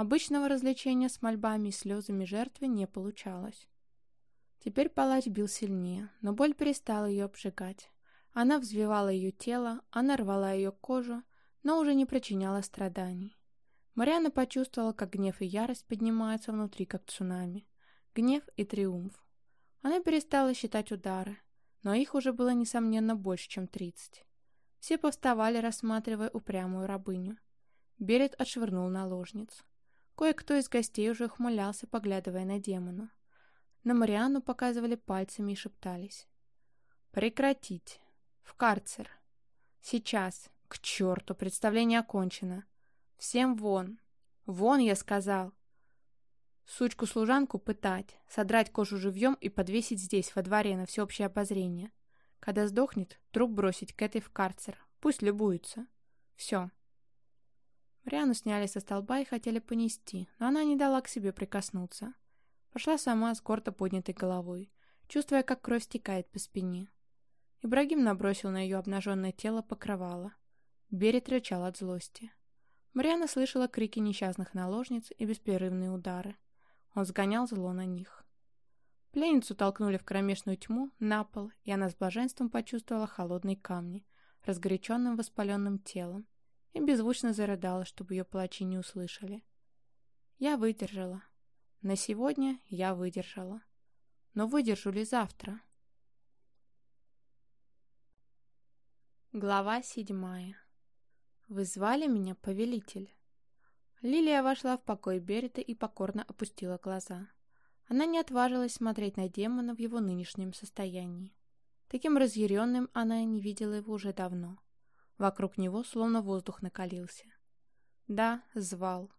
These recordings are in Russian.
Обычного развлечения с мольбами и слезами жертвы не получалось. Теперь палач бил сильнее, но боль перестала ее обжигать. Она взвивала ее тело, она рвала ее кожу, но уже не причиняла страданий. Мариана почувствовала, как гнев и ярость поднимаются внутри, как цунами. Гнев и триумф. Она перестала считать удары, но их уже было, несомненно, больше, чем тридцать. Все повставали, рассматривая упрямую рабыню. Берет отшвырнул наложниц. Кое-кто из гостей уже ухмылялся, поглядывая на демона. На Мариану показывали пальцами и шептались. «Прекратить! В карцер! Сейчас! К черту! Представление окончено! Всем вон! Вон, я сказал!» Сучку-служанку пытать, содрать кожу живьем и подвесить здесь, во дворе, на всеобщее обозрение. Когда сдохнет, труп бросить к этой в карцер. Пусть любуются. Все. Мариану сняли со столба и хотели понести, но она не дала к себе прикоснуться. Пошла сама с гордо поднятой головой, чувствуя, как кровь стекает по спине. Ибрагим набросил на ее обнаженное тело покрывало. Берет рычал от злости. Мариана слышала крики несчастных наложниц и беспрерывные удары. Он сгонял зло на них. Пленницу толкнули в кромешную тьму, на пол, и она с блаженством почувствовала холодные камни, разгоряченным воспаленным телом, и беззвучно зарыдала, чтобы ее плачи не услышали. Я выдержала. На сегодня я выдержала. Но выдержу ли завтра? Глава седьмая. Вы звали меня, повелитель? Лилия вошла в покой Берета и покорно опустила глаза. Она не отважилась смотреть на демона в его нынешнем состоянии. Таким разъяренным она не видела его уже давно. Вокруг него словно воздух накалился. Да, звал.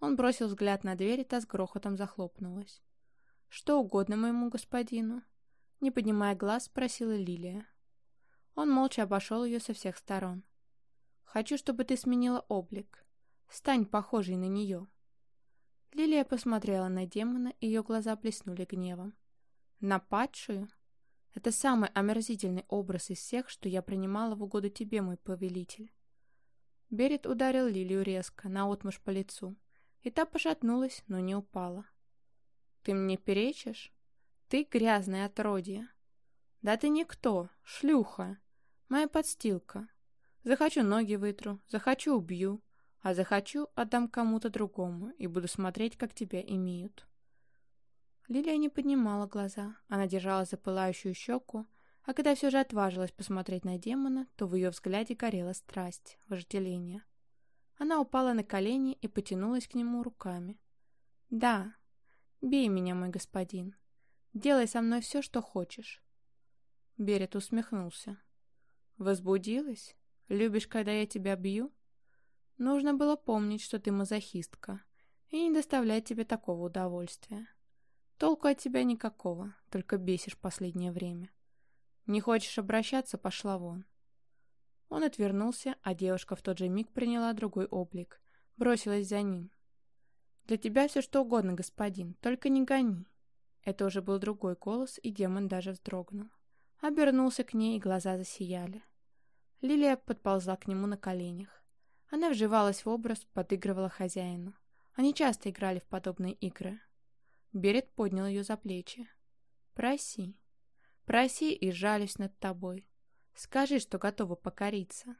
Он бросил взгляд на дверь, и та с грохотом захлопнулась. «Что угодно моему господину?» Не поднимая глаз, спросила Лилия. Он молча обошел ее со всех сторон. «Хочу, чтобы ты сменила облик. Стань похожей на нее». Лилия посмотрела на демона, и ее глаза блеснули гневом. «На падшую? Это самый омерзительный образ из всех, что я принимала в угоду тебе, мой повелитель». Берет ударил Лилию резко, наотмашь по лицу, и та пошатнулась, но не упала. «Ты мне перечишь? Ты грязное отродье!» «Да ты никто, шлюха! Моя подстилка! Захочу ноги вытру, захочу убью, а захочу, отдам кому-то другому и буду смотреть, как тебя имеют. Лилия не поднимала глаза, она держала за пылающую щеку, а когда все же отважилась посмотреть на демона, то в ее взгляде горела страсть, вожделение. Она упала на колени и потянулась к нему руками. «Да, бей меня, мой господин. Делай со мной все, что хочешь». Берет усмехнулся. «Возбудилась? Любишь, когда я тебя бью?» Нужно было помнить, что ты мазохистка, и не доставлять тебе такого удовольствия. Толку от тебя никакого, только бесишь последнее время. Не хочешь обращаться, пошла вон. Он отвернулся, а девушка в тот же миг приняла другой облик, бросилась за ним. «Для тебя все что угодно, господин, только не гони». Это уже был другой голос, и демон даже вздрогнул. Обернулся к ней, и глаза засияли. Лилия подползла к нему на коленях. Она вживалась в образ, подыгрывала хозяину. Они часто играли в подобные игры. Берет поднял ее за плечи. «Проси. Проси и жалюсь над тобой. Скажи, что готова покориться.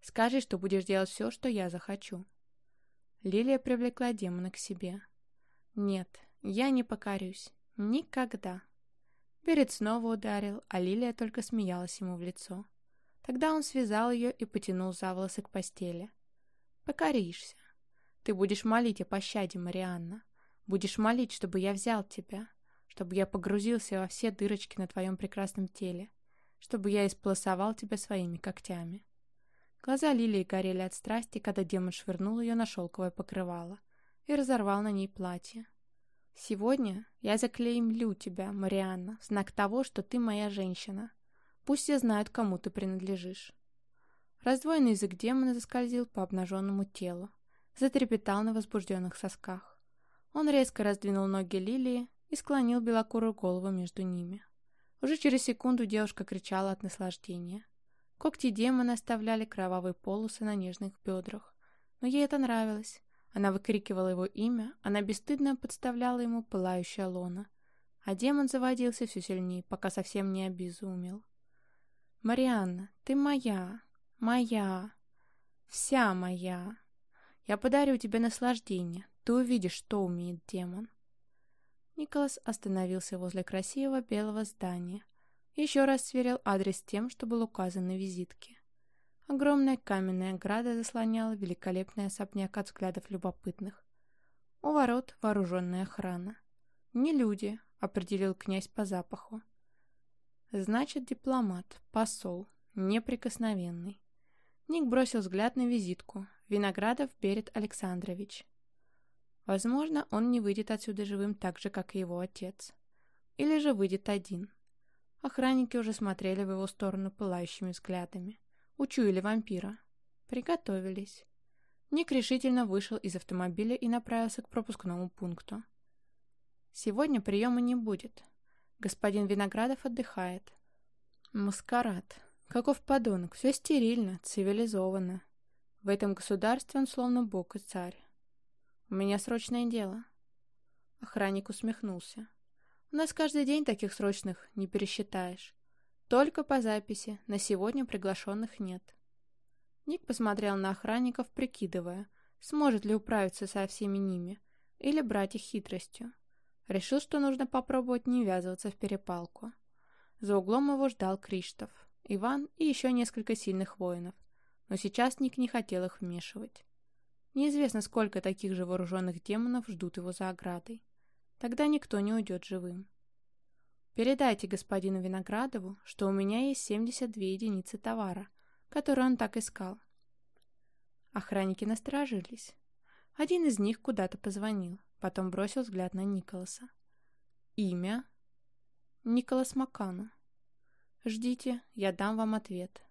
Скажи, что будешь делать все, что я захочу». Лилия привлекла демона к себе. «Нет, я не покорюсь. Никогда». Берет снова ударил, а Лилия только смеялась ему в лицо. Тогда он связал ее и потянул за волосы к постели. Покоришься. Ты будешь молить о пощаде, Марианна. Будешь молить, чтобы я взял тебя, чтобы я погрузился во все дырочки на твоем прекрасном теле, чтобы я исполосовал тебя своими когтями. Глаза Лилии горели от страсти, когда демон швырнул ее на шелковое покрывало и разорвал на ней платье. «Сегодня я заклеймлю тебя, Марианна, в знак того, что ты моя женщина. Пусть все знают, кому ты принадлежишь». Раздвоенный язык демона заскользил по обнаженному телу, затрепетал на возбужденных сосках. Он резко раздвинул ноги Лилии и склонил белокурую голову между ними. Уже через секунду девушка кричала от наслаждения. Когти демона оставляли кровавые полосы на нежных бедрах, но ей это нравилось. Она выкрикивала его имя, она бесстыдно подставляла ему пылающее лоно. А демон заводился все сильнее, пока совсем не обезумел. «Марианна, ты моя, моя, вся моя. Я подарю тебе наслаждение, ты увидишь, что умеет демон». Николас остановился возле красивого белого здания. Еще раз сверил адрес тем, что был указан на визитке. Огромная каменная ограда заслоняла великолепный особняк от взглядов любопытных. У ворот вооруженная охрана. Не люди, определил князь по запаху. Значит, дипломат, посол, неприкосновенный. Ник бросил взгляд на визитку. Виноградов Берет Александрович. Возможно, он не выйдет отсюда живым так же, как и его отец. Или же выйдет один. Охранники уже смотрели в его сторону пылающими взглядами. Учуяли вампира. Приготовились. Ник решительно вышел из автомобиля и направился к пропускному пункту. Сегодня приема не будет. Господин Виноградов отдыхает. Маскарад. Каков подонок. Все стерильно, цивилизованно. В этом государстве он словно бог и царь. У меня срочное дело. Охранник усмехнулся. У нас каждый день таких срочных не пересчитаешь. Только по записи, на сегодня приглашенных нет. Ник посмотрел на охранников, прикидывая, сможет ли управиться со всеми ними, или брать их хитростью. Решил, что нужно попробовать не ввязываться в перепалку. За углом его ждал Криштов, Иван и еще несколько сильных воинов, но сейчас Ник не хотел их вмешивать. Неизвестно, сколько таких же вооруженных демонов ждут его за оградой. Тогда никто не уйдет живым. Передайте господину Виноградову, что у меня есть 72 единицы товара, которые он так искал. Охранники насторожились. Один из них куда-то позвонил, потом бросил взгляд на Николаса. Имя? Николас Макану. Ждите, я дам вам ответ.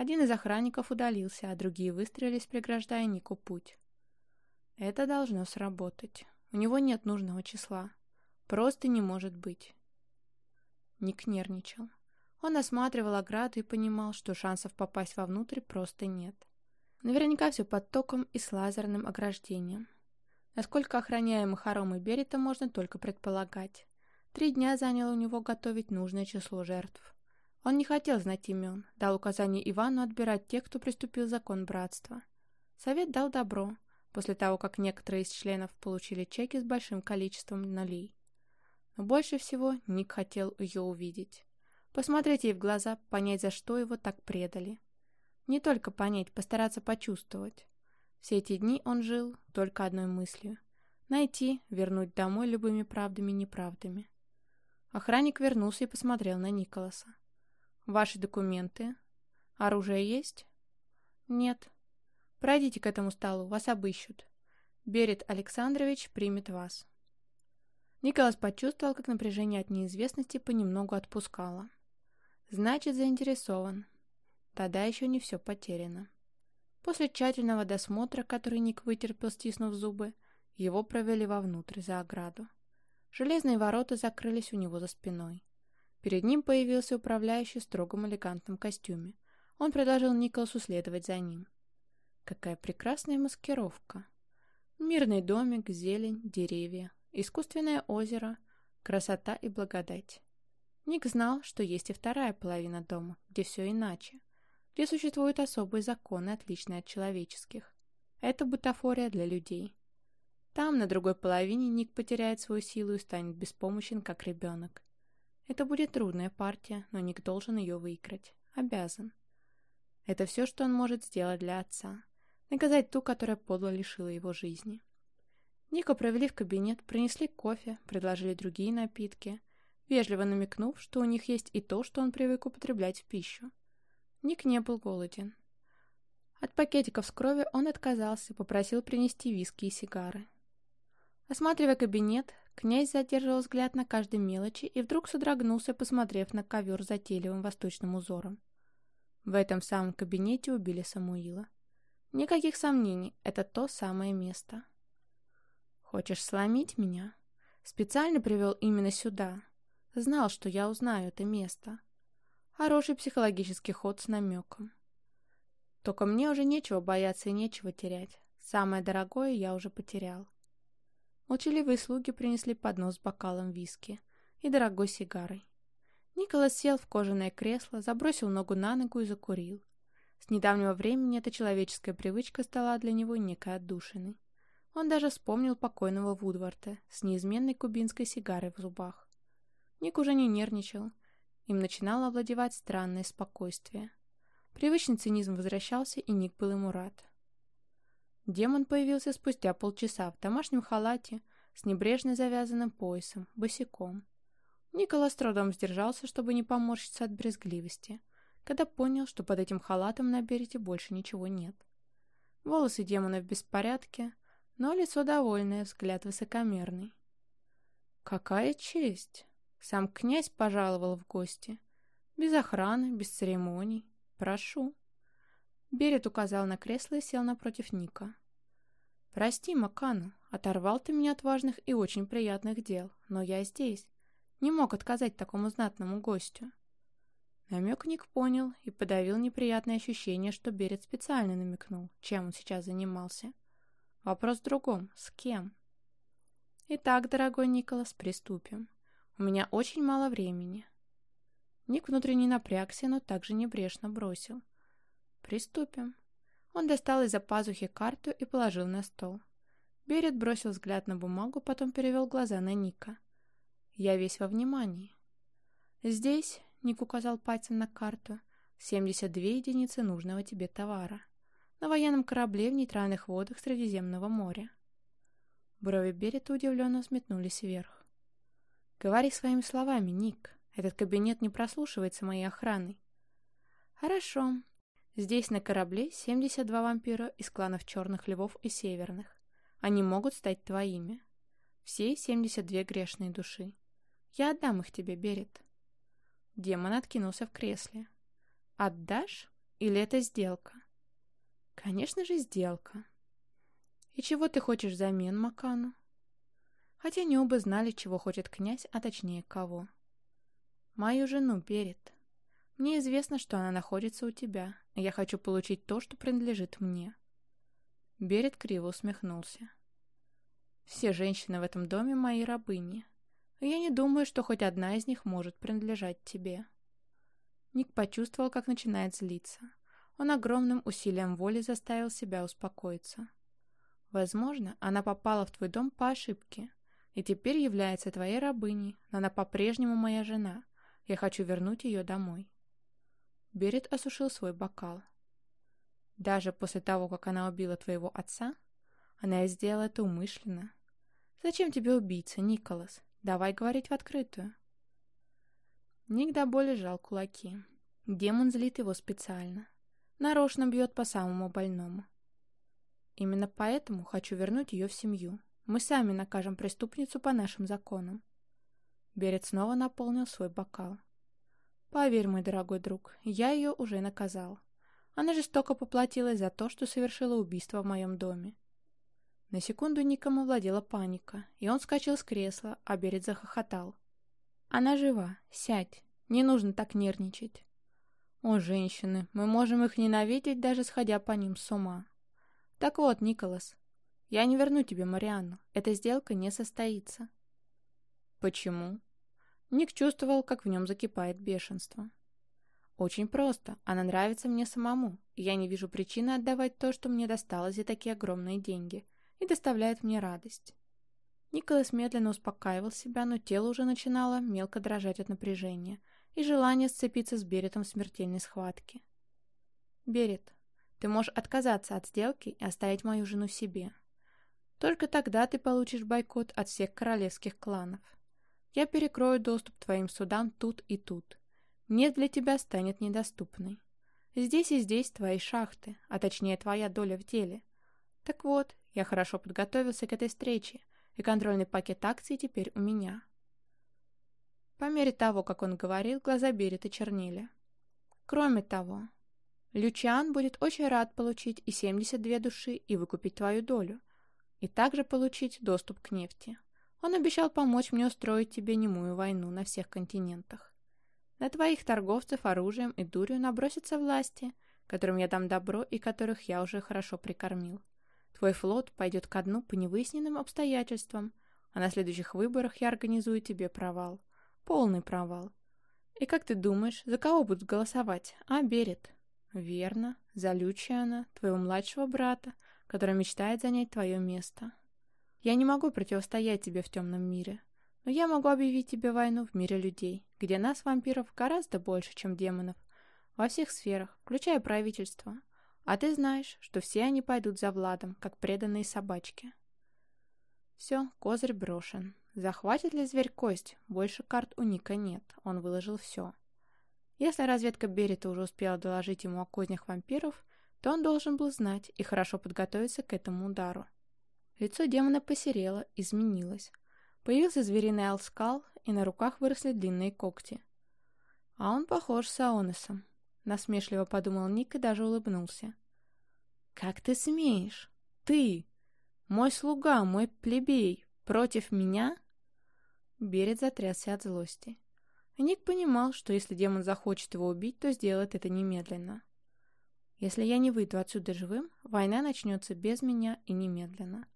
Один из охранников удалился, а другие выстрелились, преграждая Нику путь. Это должно сработать. У него нет нужного числа. Просто не может быть. Ник нервничал. Он осматривал ограду и понимал, что шансов попасть вовнутрь просто нет. Наверняка все под током и с лазерным ограждением. Насколько охраняемых Аром и Берета можно только предполагать. Три дня заняло у него готовить нужное число жертв. Он не хотел знать имен, дал указание Ивану отбирать тех, кто приступил закон братства. Совет дал добро, после того, как некоторые из членов получили чеки с большим количеством нулей. Но больше всего Ник хотел ее увидеть. Посмотреть ей в глаза, понять, за что его так предали. Не только понять, постараться почувствовать. Все эти дни он жил только одной мыслью. Найти, вернуть домой любыми правдами и неправдами. Охранник вернулся и посмотрел на Николаса. «Ваши документы? Оружие есть?» «Нет», Пройдите к этому столу, вас обыщут. Берет Александрович примет вас. Николас почувствовал, как напряжение от неизвестности понемногу отпускало. Значит, заинтересован. Тогда еще не все потеряно. После тщательного досмотра, который Ник вытерпел, стиснув зубы, его провели вовнутрь, за ограду. Железные ворота закрылись у него за спиной. Перед ним появился управляющий в строгом элегантном костюме. Он предложил Николасу следовать за ним. Какая прекрасная маскировка. Мирный домик, зелень, деревья, искусственное озеро, красота и благодать. Ник знал, что есть и вторая половина дома, где все иначе, где существуют особые законы, отличные от человеческих. Это бутафория для людей. Там, на другой половине, Ник потеряет свою силу и станет беспомощен, как ребенок. Это будет трудная партия, но Ник должен ее выиграть. Обязан. Это все, что он может сделать для отца наказать ту, которая подло лишила его жизни. Ника провели в кабинет, принесли кофе, предложили другие напитки, вежливо намекнув, что у них есть и то, что он привык употреблять в пищу. Ник не был голоден. От пакетиков с кровью он отказался попросил принести виски и сигары. Осматривая кабинет, князь задерживал взгляд на каждой мелочи и вдруг содрогнулся, посмотрев на ковер затейливым восточным узором. В этом самом кабинете убили Самуила. Никаких сомнений, это то самое место. Хочешь сломить меня? Специально привел именно сюда. Знал, что я узнаю это место. Хороший психологический ход с намеком. Только мне уже нечего бояться и нечего терять. Самое дорогое я уже потерял. Молчаливые слуги принесли поднос с бокалом виски и дорогой сигарой. Николас сел в кожаное кресло, забросил ногу на ногу и закурил. С недавнего времени эта человеческая привычка стала для него некой отдушиной. Он даже вспомнил покойного Вудварта с неизменной кубинской сигарой в зубах. Ник уже не нервничал. Им начинало овладевать странное спокойствие. Привычный цинизм возвращался, и Ник был ему рад. Демон появился спустя полчаса в домашнем халате с небрежно завязанным поясом, босиком. Николас трудом сдержался, чтобы не поморщиться от брезгливости, когда понял, что под этим халатом на берете больше ничего нет. Волосы демона в беспорядке, но лицо довольное, взгляд высокомерный. «Какая честь!» Сам князь пожаловал в гости. Без охраны, без церемоний. Прошу. Берет указал на кресло и сел напротив Ника. «Прости, Макану, оторвал ты меня от важных и очень приятных дел, но я здесь. Не мог отказать такому знатному гостю». Намек Ник понял и подавил неприятное ощущение, что Берет специально намекнул, чем он сейчас занимался. Вопрос в другом. С кем? Итак, дорогой Николас, приступим. У меня очень мало времени. Ник внутренне напрягся, но также небрежно бросил. Приступим. Он достал из-за пазухи карту и положил на стол. Берет бросил взгляд на бумагу, потом перевел глаза на Ника. «Я весь во внимании». «Здесь», — Ник указал пальцем на карту, «72 единицы нужного тебе товара. На военном корабле в нейтральных водах Средиземного моря». Брови Берета удивленно взметнулись вверх. «Говори своими словами, Ник. Этот кабинет не прослушивается моей охраной». «Хорошо. Здесь на корабле 72 вампира из кланов Черных Львов и Северных. Они могут стать твоими. Все 72 грешные души. Я отдам их тебе, Берет. Демон откинулся в кресле. Отдашь? Или это сделка? Конечно же, сделка. И чего ты хочешь взамен, Макану? Хотя не оба знали, чего хочет князь, а точнее кого. Мою жену, Берет. Мне известно, что она находится у тебя, я хочу получить то, что принадлежит мне. Берет криво усмехнулся. Все женщины в этом доме мои рабыни, я не думаю, что хоть одна из них может принадлежать тебе. Ник почувствовал, как начинает злиться. Он огромным усилием воли заставил себя успокоиться. Возможно, она попала в твой дом по ошибке, и теперь является твоей рабыней, но она по-прежнему моя жена. Я хочу вернуть ее домой. Берет осушил свой бокал. Даже после того, как она убила твоего отца, она сделала это умышленно. Зачем тебе убийца, Николас? Давай говорить в открытую. Ник до боли сжал кулаки. Демон злит его специально. Нарочно бьет по самому больному. Именно поэтому хочу вернуть ее в семью. Мы сами накажем преступницу по нашим законам. Берет снова наполнил свой бокал. Поверь, мой дорогой друг, я ее уже наказал. Она жестоко поплатилась за то, что совершила убийство в моем доме. На секунду Ником овладела паника, и он скачал с кресла, а Берет захохотал. «Она жива. Сядь. Не нужно так нервничать». «О, женщины, мы можем их ненавидеть, даже сходя по ним с ума». «Так вот, Николас, я не верну тебе Марианну. Эта сделка не состоится». «Почему?» Ник чувствовал, как в нем закипает бешенство. «Очень просто. Она нравится мне самому, и я не вижу причины отдавать то, что мне досталось за такие огромные деньги, и доставляет мне радость». Николас медленно успокаивал себя, но тело уже начинало мелко дрожать от напряжения и желания сцепиться с Беретом в смертельной схватке. «Берет, ты можешь отказаться от сделки и оставить мою жену себе. Только тогда ты получишь бойкот от всех королевских кланов». Я перекрою доступ твоим судам тут и тут. Нет для тебя станет недоступной. Здесь и здесь твои шахты, а точнее твоя доля в деле. Так вот, я хорошо подготовился к этой встрече, и контрольный пакет акций теперь у меня. По мере того, как он говорил, глаза Берета чернили. Кроме того, Лючан будет очень рад получить и 72 души и выкупить твою долю, и также получить доступ к нефти. Он обещал помочь мне устроить тебе немую войну на всех континентах. На твоих торговцев оружием и дурью набросятся власти, которым я дам добро и которых я уже хорошо прикормил. Твой флот пойдет ко дну по невыясненным обстоятельствам, а на следующих выборах я организую тебе провал. Полный провал. И как ты думаешь, за кого будут голосовать, а, Берет? Верно, за Лючиана, твоего младшего брата, который мечтает занять твое место. Я не могу противостоять тебе в темном мире, но я могу объявить тебе войну в мире людей, где нас, вампиров, гораздо больше, чем демонов, во всех сферах, включая правительство. А ты знаешь, что все они пойдут за Владом, как преданные собачки. Все, козырь брошен. Захватит ли зверь кость? Больше карт у Ника нет, он выложил все. Если разведка Берета уже успела доложить ему о кознях вампиров, то он должен был знать и хорошо подготовиться к этому удару. Лицо демона посерело, изменилось. Появился звериный алскал, и на руках выросли длинные когти. А он похож с Аонесом. Насмешливо подумал Ник и даже улыбнулся. «Как ты смеешь? Ты! Мой слуга, мой плебей! Против меня?» Берет затрясся от злости. Ник понимал, что если демон захочет его убить, то сделает это немедленно. Если я не выйду отсюда живым, война начнется без меня и немедленно.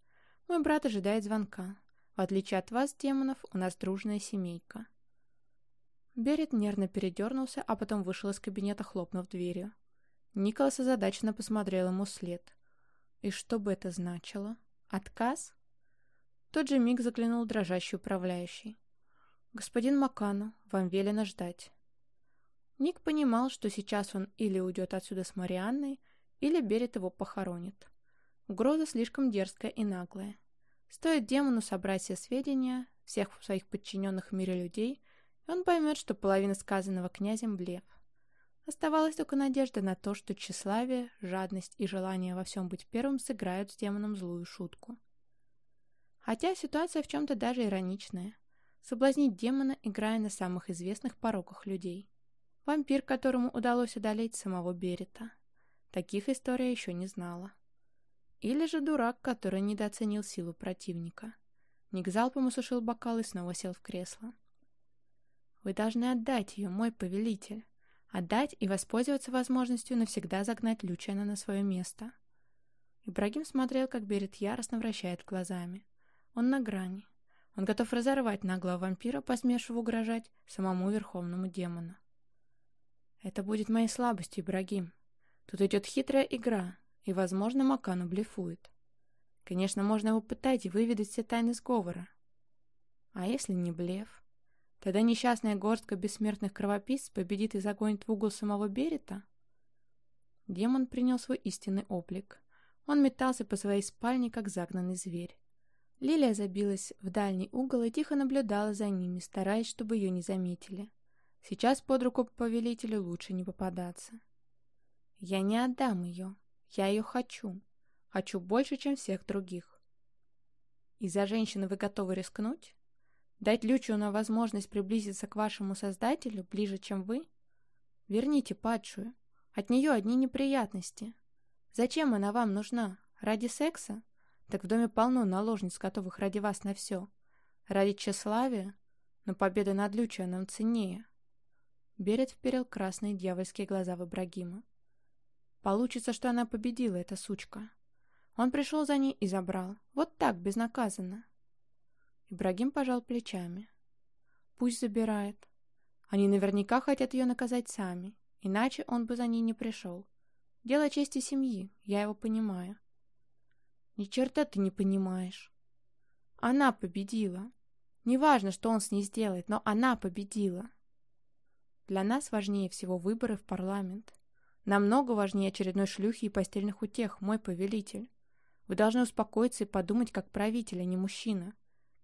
Мой брат ожидает звонка. В отличие от вас, демонов, у нас дружная семейка. Берет нервно передернулся, а потом вышел из кабинета, хлопнув дверью. Николас озадаченно посмотрел ему вслед. И что бы это значило? Отказ? Тот же миг заглянул дрожащий управляющий. «Господин Макану, вам велено ждать». Ник понимал, что сейчас он или уйдет отсюда с Марианной, или Берет его похоронит. Угроза слишком дерзкая и наглая. Стоит демону собрать все сведения, всех своих подчиненных в мире людей, и он поймет, что половина сказанного князем — блеф. Оставалась только надежда на то, что тщеславие, жадность и желание во всем быть первым сыграют с демоном злую шутку. Хотя ситуация в чем-то даже ироничная. Соблазнить демона, играя на самых известных пороках людей. Вампир, которому удалось одолеть самого Берета. Таких историй еще не знала. Или же дурак, который недооценил силу противника. Ник залпом усушил бокал и снова сел в кресло. «Вы должны отдать ее, мой повелитель. Отдать и воспользоваться возможностью навсегда загнать Лючана на свое место». Ибрагим смотрел, как Берет яростно вращает глазами. Он на грани. Он готов разорвать наглого вампира, посмевшего угрожать самому верховному демону. «Это будет моей слабостью, Ибрагим. Тут идет хитрая игра, и, возможно, Макану блефует. Конечно, можно его пытать и выведать все тайны сговора. А если не блеф? Тогда несчастная горстка бессмертных кровописц победит и загонит в угол самого Берета? Демон принял свой истинный облик. Он метался по своей спальне, как загнанный зверь. Лилия забилась в дальний угол и тихо наблюдала за ними, стараясь, чтобы ее не заметили. Сейчас под руку повелителю лучше не попадаться. «Я не отдам ее», я ее хочу. Хочу больше, чем всех других. Из-за женщины вы готовы рискнуть? Дать Лючину возможность приблизиться к вашему создателю ближе, чем вы? Верните падшую. От нее одни неприятности. Зачем она вам нужна? Ради секса? Так в доме полно наложниц, готовых ради вас на все. Ради тщеславия? Но победа над Лючианом ценнее. Берет вперил красные дьявольские глаза в Ибрагима. Получится, что она победила, эта сучка. Он пришел за ней и забрал. Вот так, безнаказанно. Ибрагим пожал плечами. Пусть забирает. Они наверняка хотят ее наказать сами, иначе он бы за ней не пришел. Дело чести семьи, я его понимаю. Ни черта ты не понимаешь. Она победила. Неважно, что он с ней сделает, но она победила. Для нас важнее всего выборы в парламент. Намного важнее очередной шлюхи и постельных утех, мой повелитель. Вы должны успокоиться и подумать, как правитель, а не мужчина.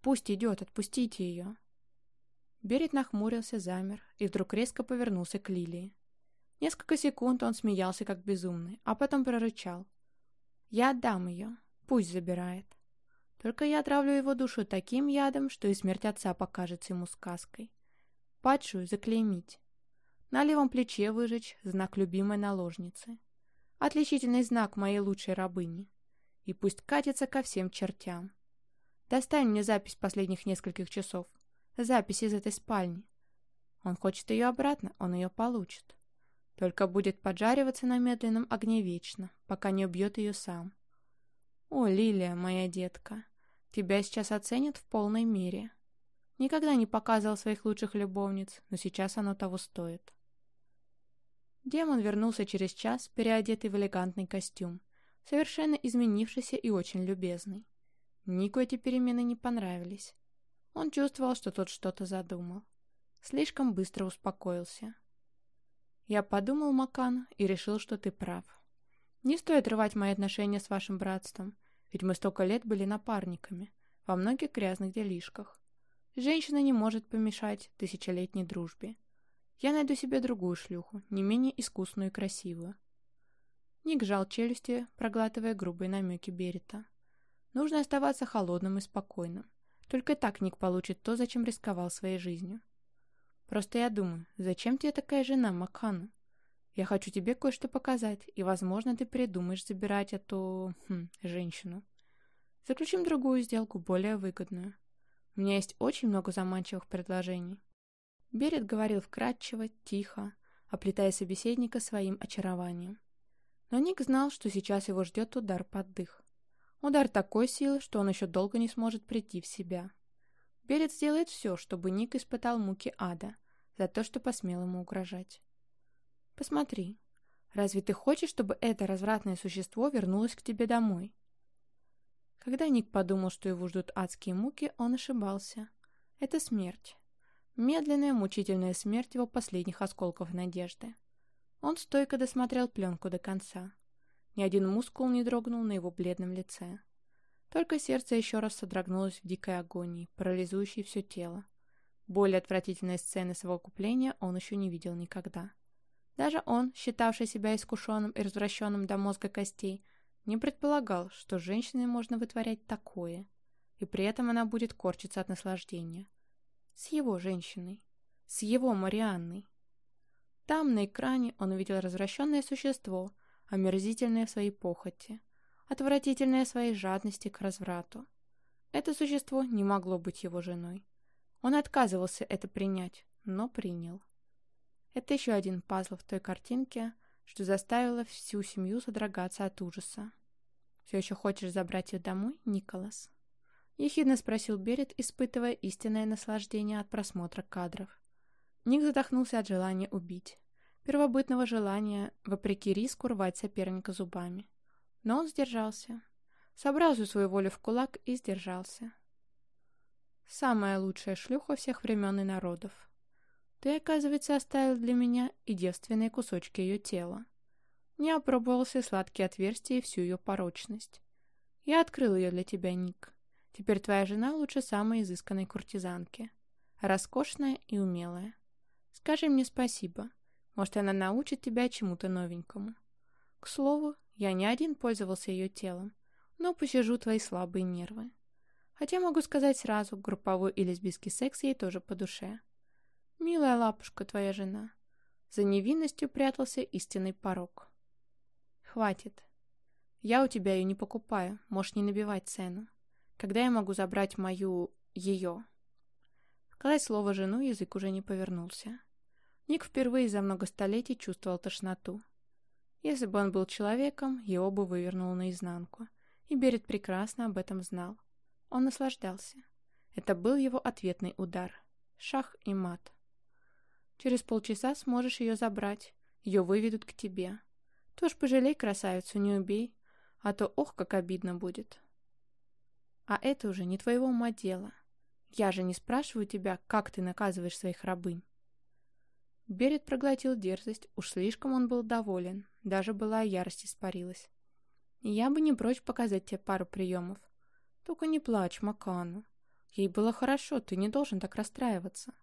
Пусть идет, отпустите ее. Берет нахмурился, замер и вдруг резко повернулся к Лилии. Несколько секунд он смеялся, как безумный, а потом прорычал. «Я отдам ее. Пусть забирает. Только я отравлю его душу таким ядом, что и смерть отца покажется ему сказкой. Падшую заклеймить. На левом плече выжечь знак любимой наложницы. Отличительный знак моей лучшей рабыни. И пусть катится ко всем чертям. Достань мне запись последних нескольких часов. Запись из этой спальни. Он хочет ее обратно, он ее получит. Только будет поджариваться на медленном огне вечно, пока не убьет ее сам. «О, Лилия, моя детка, тебя сейчас оценят в полной мере. Никогда не показывал своих лучших любовниц, но сейчас оно того стоит». Демон вернулся через час, переодетый в элегантный костюм, совершенно изменившийся и очень любезный. Нику эти перемены не понравились. Он чувствовал, что тот что-то задумал. Слишком быстро успокоился. Я подумал, Макан, и решил, что ты прав. Не стоит рвать мои отношения с вашим братством, ведь мы столько лет были напарниками, во многих грязных делишках. Женщина не может помешать тысячелетней дружбе. Я найду себе другую шлюху, не менее искусную и красивую. Ник жал челюсти, проглатывая грубые намеки Берета. Нужно оставаться холодным и спокойным. Только так Ник получит то, зачем рисковал своей жизнью. Просто я думаю, зачем тебе такая жена, Макхану? Я хочу тебе кое-что показать, и, возможно, ты придумаешь забирать эту... Хм, женщину. Заключим другую сделку, более выгодную. У меня есть очень много заманчивых предложений. Берет говорил вкратчиво, тихо, оплетая собеседника своим очарованием. Но Ник знал, что сейчас его ждет удар под дых. Удар такой силы, что он еще долго не сможет прийти в себя. Берет сделает все, чтобы Ник испытал муки ада за то, что посмел ему угрожать. Посмотри, разве ты хочешь, чтобы это развратное существо вернулось к тебе домой? Когда Ник подумал, что его ждут адские муки, он ошибался. Это смерть. Медленная, мучительная смерть его последних осколков надежды. Он стойко досмотрел пленку до конца. Ни один мускул не дрогнул на его бледном лице. Только сердце еще раз содрогнулось в дикой агонии, парализующей все тело. Более отвратительной сцены совокупления он еще не видел никогда. Даже он, считавший себя искушенным и развращенным до мозга костей, не предполагал, что женщиной можно вытворять такое, и при этом она будет корчиться от наслаждения. С его женщиной. С его Марианной. Там, на экране, он увидел развращенное существо, омерзительное в своей похоти, отвратительное в своей жадности к разврату. Это существо не могло быть его женой. Он отказывался это принять, но принял. Это еще один пазл в той картинке, что заставило всю семью содрогаться от ужаса. «Все еще хочешь забрать ее домой, Николас?» Ехидно спросил Берет, испытывая истинное наслаждение от просмотра кадров. Ник задохнулся от желания убить. Первобытного желания, вопреки риску, рвать соперника зубами. Но он сдержался. Собрал всю свою волю в кулак и сдержался. Самая лучшая шлюха всех времен и народов. Ты, оказывается, оставил для меня и девственные кусочки ее тела. Не опробовал все сладкие отверстия и всю ее порочность. Я открыл ее для тебя, Ник. Теперь твоя жена лучше самой изысканной куртизанки. Роскошная и умелая. Скажи мне спасибо. Может, она научит тебя чему-то новенькому. К слову, я не один пользовался ее телом, но посижу твои слабые нервы. Хотя могу сказать сразу, групповой и лесбийский секс ей тоже по душе. Милая лапушка твоя жена. За невинностью прятался истинный порог. Хватит. Я у тебя ее не покупаю, можешь не набивать цену. Когда я могу забрать мою... ее? Сказать слово «жену» язык уже не повернулся. Ник впервые за много столетий чувствовал тошноту. Если бы он был человеком, его бы вывернуло наизнанку. И Берет прекрасно об этом знал. Он наслаждался. Это был его ответный удар. Шах и мат. Через полчаса сможешь ее забрать. Ее выведут к тебе. Тоже пожалей красавицу, не убей. А то ох, как обидно будет. А это уже не твоего ума дело. Я же не спрашиваю тебя, как ты наказываешь своих рабынь. Берет проглотил дерзость, уж слишком он был доволен, даже была ярость испарилась. Я бы не прочь показать тебе пару приемов. Только не плачь, Макану. Ей было хорошо, ты не должен так расстраиваться.